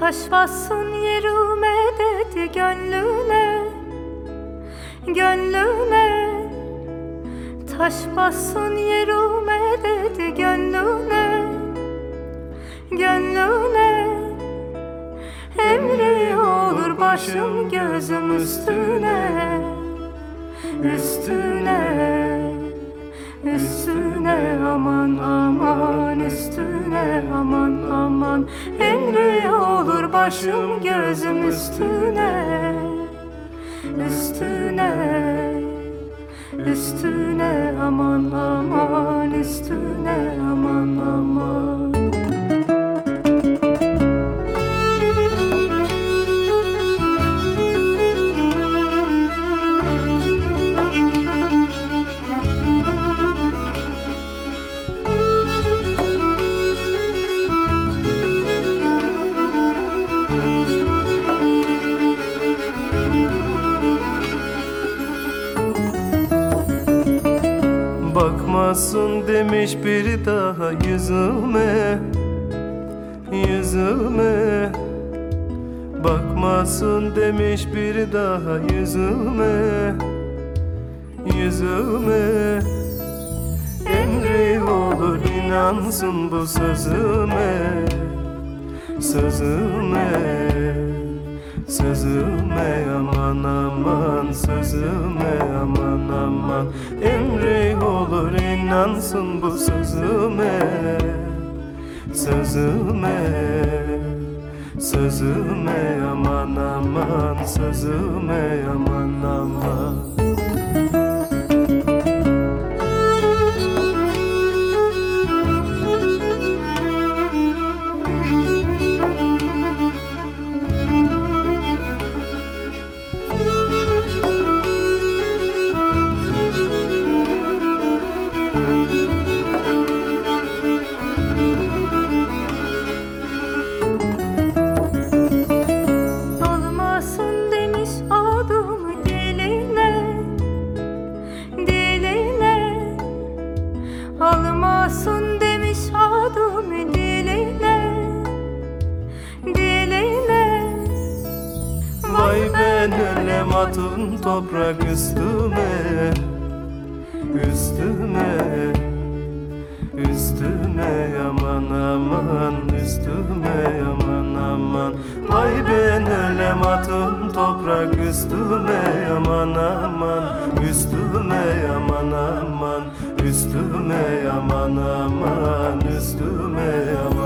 Taş bassın yerime dedi gönlüne Gönlüne. Taş bassın yerime dedi gönlüne Gönlüne. Emri olur başım gözüm üstüne Üstüne. Üstüne aman aman üstüne aman aman. Emri olur başım gözüm üstüne Üstüne Üstüne aman aman üstüne aman aman Bakmasın demiş bir daha yüzüme Yüzüme. Bakmasın demiş bir daha yüzüme Yüzüme. Emri olur inansın bu sözüme Sözüme. Sözüme aman aman Sözüme aman aman. Emri inansın bu sözüme Sözüme Sözüme. Aman aman Sözüme aman aman Olmasın demiş adımı diline Diline. Vay ben ölem atın toprak üstüme Üstüme Üstüme aman aman Üstüme aman aman. Vay ben ölem atın toprak üstüme aman aman Üstüme aman aman Üstüme aman aman Üstüme aman